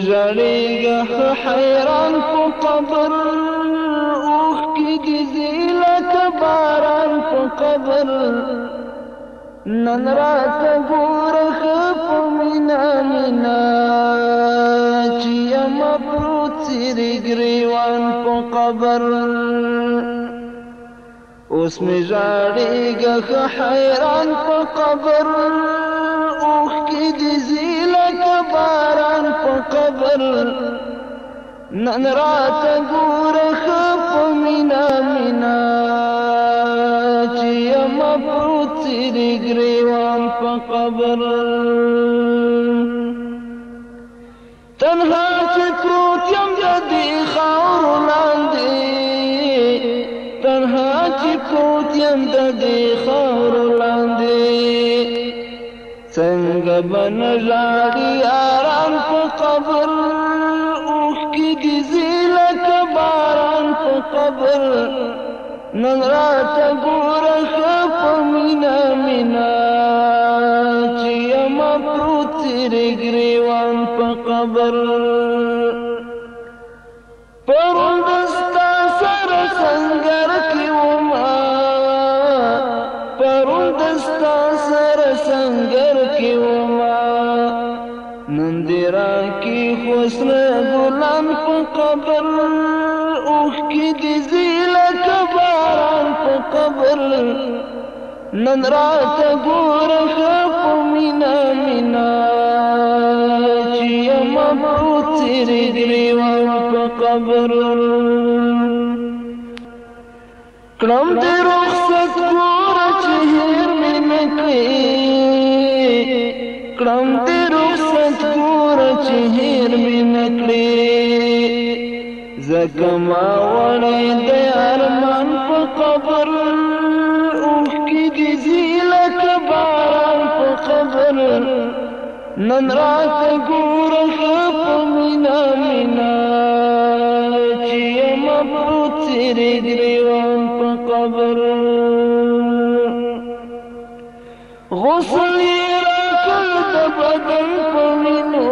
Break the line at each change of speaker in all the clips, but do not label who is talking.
ژړېږه حیران په قبر اوخ کې دي زیلک باران قبر۔ نن رات ګور خپ مینا مینا چې یم پروت سری ګریوان په قبر۔ اوس می ژړېږه حیران په قبر اوخ کې باران قبر. نن رات ګور خپ مینا مینا. چې یم پروت سری ګریوان په قبر. تنها چې پروت یم د دې خاور لاندې تنها چې پروت یم د دې خاور لاندې سنگ بن لاری آران پا قبر اوخ کی گزی لک باران پا قبر۔ ننرات گورخ پا مینا مینا، چیا مبروت تیر گریوان پا قبر۔ پرند کې وما نن دې را کې خوسله ګلان په قبر اوخ کې دې زیله کباران په قبر۔ نن را ته ګور خپ مینا مینا چې مبعوث لري دیوان په قبر۔ کلم دې کړم دې رخصت ګور چې هیر مې نکړي زکه ما ارمان په قبر اوخ کې دي زیلک باران په قبر نن رات ګور خپ مینا مینا چې یم پروت سری ګریوان په قبر غسل بدل پوینو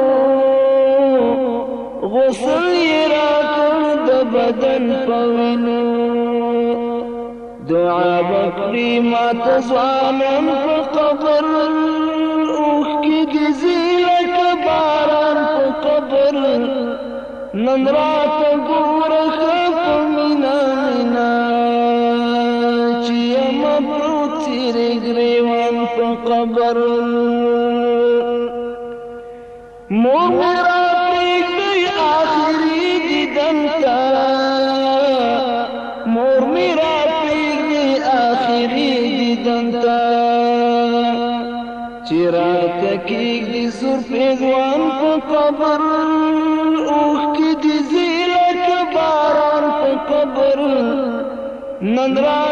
غسل را کړ د بدن پوینو دعا وکړي ماته ځوانان په قبر اوخ کې دې زیلک باران په قبر. نن راته ګوره په مینا مینا چې یم پروت سیرې ګریوان په قبر مور را پریږدئ آخري دیدن ته مور مې را پریږدئ آخري دیدن ته چې راته کېږدي سور پېزوان په قبر اوښکې دې ځي لکه باران په قبر نن را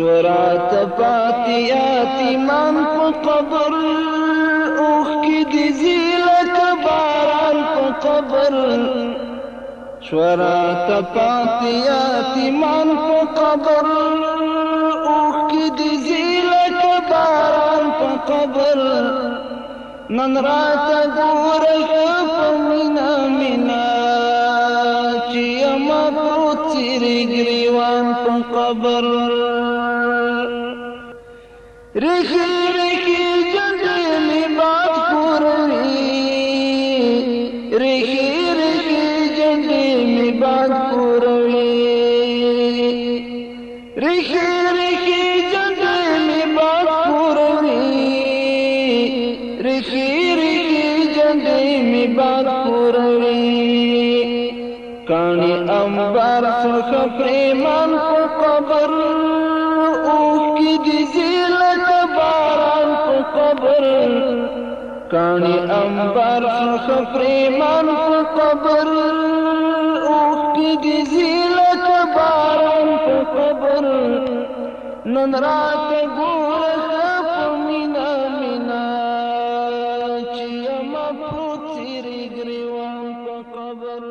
شورات پاتیات ایمان په قبر. اوخ کې دي زیلک باران په قبر. شورات پاتیات ایمان په قبر. اوخ کې دي زیلک باران په قبر. نن رات ګور خپ مینا مینا پروت سری ګریوان په قبر. رخي رخي جنډې می باد پوروي. رخي رخي جنډې می باد پوروي. رخي رخي جنډې می باد پوروي. رخي رخي جنډې می باد پوروي کانی انبار څخه پریمان په قبر اوه کې دي زیل قبر کانی انبر خفریمان په قبر اوخ کی گزی لک باران په قبر نن رات ګور خف مینا مینا چې ما پروت ری ګریوان په قبر